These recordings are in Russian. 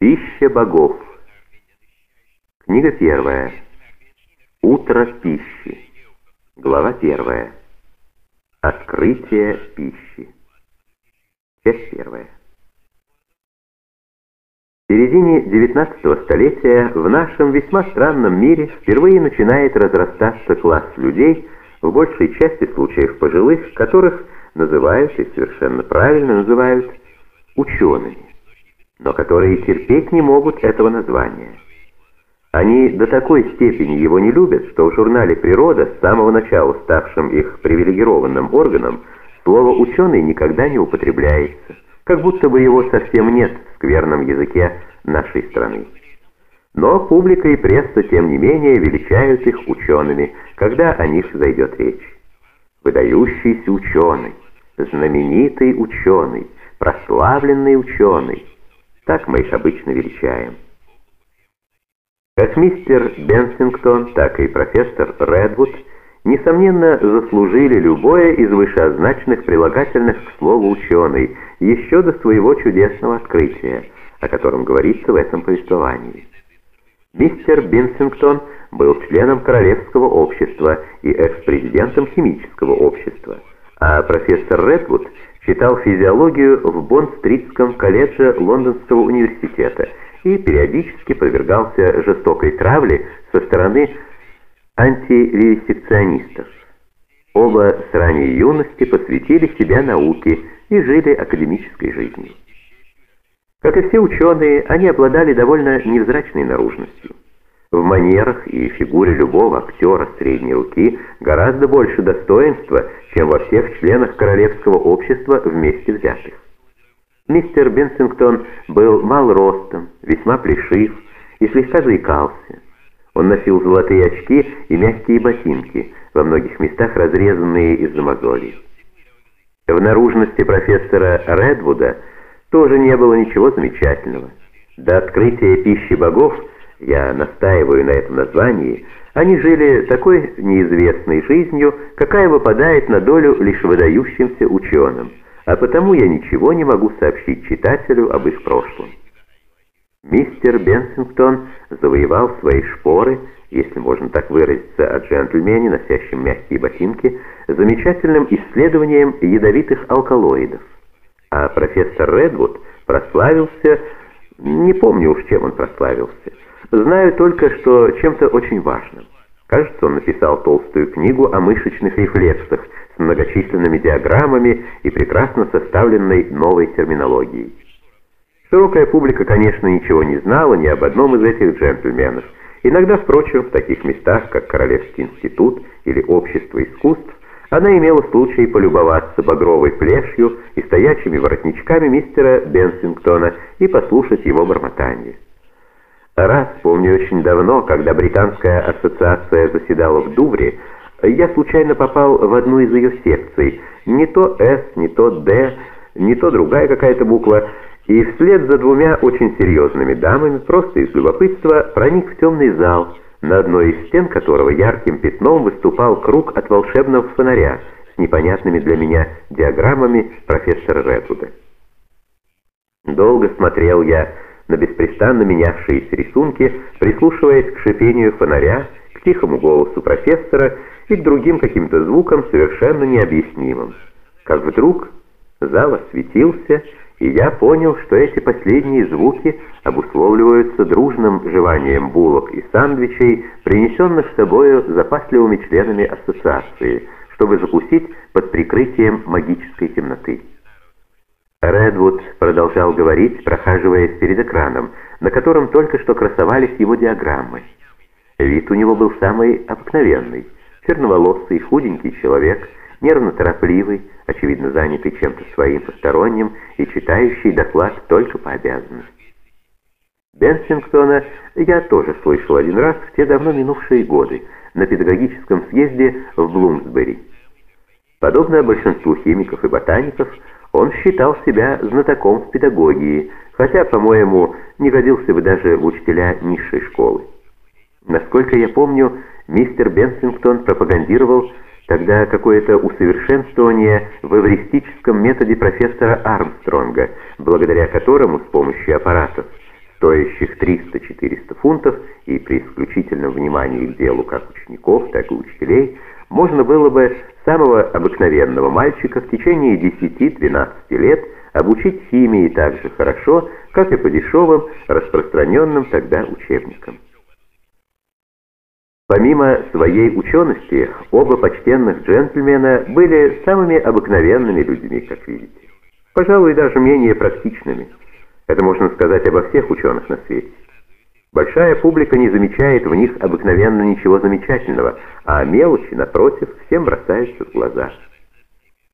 Пища богов. Книга первая. Утро пищи. Глава первая. Открытие пищи. Часть первая. В середине XIX столетия в нашем весьма странном мире впервые начинает разрастаться класс людей, в большей части случаев пожилых, которых называют, и совершенно правильно называют, учеными но которые терпеть не могут этого названия. Они до такой степени его не любят, что в журнале «Природа», с самого начала ставшим их привилегированным органом, слово «ученый» никогда не употребляется, как будто бы его совсем нет в скверном языке нашей страны. Но публика и пресса, тем не менее, величают их учеными, когда о них зайдет речь. Выдающийся ученый, знаменитый ученый, прославленный ученый – так мы их обычно величаем. Как мистер Бенсингтон, так и профессор Редвуд, несомненно, заслужили любое из вышеозначенных прилагательных к слову «ученый» еще до своего чудесного открытия, о котором говорится в этом повествовании. Мистер Бенсингтон был членом Королевского общества и экс-президентом химического общества, а профессор Редвуд читал физиологию в Бонд-стритском колледже Лондонского университета и периодически подвергался жестокой травле со стороны антививисекционистов. Оба с ранней юности посвятили себя науке и жили академической жизнью. Как и все ученые, они обладали довольно невзрачной наружностью. В манерах и фигуре любого актера средней руки гораздо больше достоинства, чем во всех членах королевского общества вместе взятых. Мистер Бенсингтон был мал ростом, весьма плешив и слегка заикался. Он носил золотые очки и мягкие ботинки, во многих местах разрезанные из-за мозолей. В наружности профессора Редвуда тоже не было ничего замечательного. До открытия пищи богов – я настаиваю на этом названии, они жили такой неизвестной жизнью, какая выпадает на долю лишь выдающимся ученым, а потому я ничего не могу сообщить читателю об их прошлом. Мистер Бенсингтон завоевал свои шпоры, если можно так выразиться о джентльмене, носящем мягкие ботинки, замечательным исследованием ядовитых алкалоидов. А профессор Редвуд прославился, не помню уж чем он прославился, Знаю только, что чем-то очень важным. Кажется, он написал толстую книгу о мышечных рефлексах с многочисленными диаграммами и прекрасно составленной новой терминологией. Широкая публика, конечно, ничего не знала ни об одном из этих джентльменов. Иногда, впрочем, в таких местах, как Королевский институт или Общество искусств, она имела случай полюбоваться багровой плешью и стоячими воротничками мистера Бенсингтона и послушать его бормотание. Раз, помню очень давно, когда Британская ассоциация заседала в Дувре, я случайно попал в одну из ее секций. Не то «С», не то «Д», не то другая какая-то буква, и вслед за двумя очень серьезными дамами, просто из любопытства, проник в темный зал, на одной из стен которого ярким пятном выступал круг от волшебного фонаря с непонятными для меня диаграммами профессора Редвуда. Долго смотрел я на беспрестанно менявшиеся рисунки, прислушиваясь к шипению фонаря, к тихому голосу профессора и к другим каким-то звукам совершенно необъяснимым. Как вдруг зал осветился, и я понял, что эти последние звуки обусловливаются дружным желанием булок и сандвичей, принесенных с собою запасливыми членами ассоциации, чтобы закусить под прикрытием магической темноты. Редвуд продолжал говорить, прохаживаясь перед экраном, на котором только что красовались его диаграммы. Вид у него был самый обыкновенный. Черноволосый, худенький человек, нервно-торопливый, очевидно занятый чем-то своим посторонним и читающий доклад только по обязанности. Бенсингтона я тоже слышал один раз в те давно минувшие годы на педагогическом съезде в Блумсбери. Подобно большинству химиков и ботаников, он считал себя знатоком в педагогии, хотя, по-моему, не годился бы даже в учителя низшей школы. Насколько я помню, мистер Бенсингтон пропагандировал тогда какое-то усовершенствование в эвристическом методе профессора Армстронга, благодаря которому с помощью аппаратов стоящих 300-400 фунтов, и при исключительном внимании к делу как учеников, так и учителей, можно было бы самого обыкновенного мальчика в течение 10-12 лет обучить химии так же хорошо, как и по дешевым, распространенным тогда учебникам. Помимо своей учености, оба почтенных джентльмена были самыми обыкновенными людьми, как видите. Пожалуй, даже менее практичными. Это можно сказать обо всех ученых на свете. Большая публика не замечает в них обыкновенно ничего замечательного, а мелочи, напротив, всем бросаются в глаза.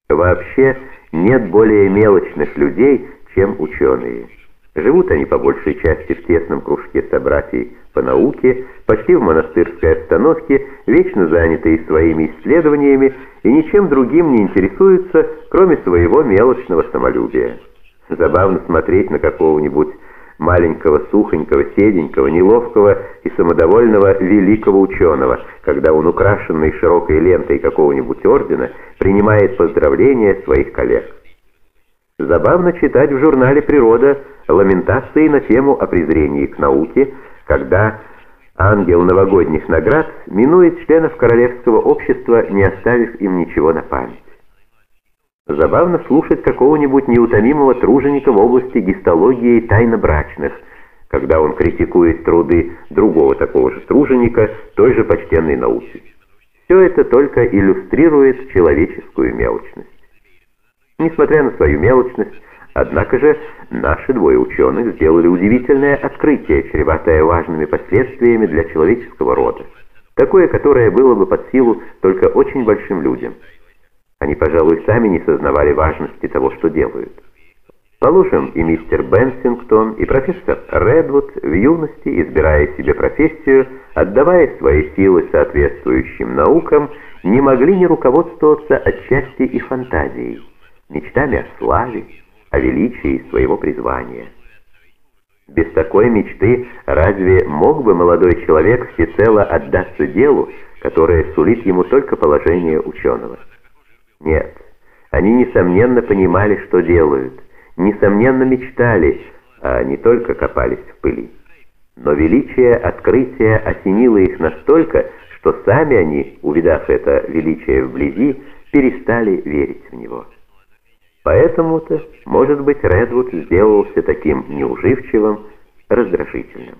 Вообще нет более мелочных людей, чем ученые. Живут они по большей части в тесном кружке собратьей по науке, почти в монастырской обстановке, вечно занятые своими исследованиями и ничем другим не интересуются, кроме своего мелочного самолюбия. Забавно смотреть на какого-нибудь маленького, сухонького, седенького, неловкого и самодовольного великого ученого, когда он, украшенный широкой лентой какого-нибудь ордена, принимает поздравления своих коллег. Забавно читать в журнале «Природа» ламентации на тему о презрении к науке, когда ангел новогодних наград минует членов королевского общества, не оставив им ничего на память. Забавно слушать какого-нибудь неутомимого труженика в области гистологии тайнобрачных, когда он критикует труды другого такого же труженика той же почтенной науки. Все это только иллюстрирует человеческую мелочность. Несмотря на свою мелочность, однако же наши двое ученых сделали удивительное открытие, чреватое важными последствиями для человеческого рода. Такое, которое было бы под силу только очень большим людям. Они, пожалуй, сами не сознавали важности того, что делают. Положим, и мистер Бенсингтон, и профессор Редвуд в юности, избирая себе профессию, отдавая свои силы соответствующим наукам, не могли не руководствоваться отчасти и фантазией, мечтами о славе, о величии своего призвания. Без такой мечты разве мог бы молодой человек всецело отдаться делу, которое сулит ему только положение ученого? Нет, они, несомненно, понимали, что делают, несомненно, мечтали, а не только копались в пыли. Но величие открытия осенило их настолько, что сами они, увидав это величие вблизи, перестали верить в него. Поэтому-то, может быть, Редвуд сделался таким неуживчивым, раздражительным.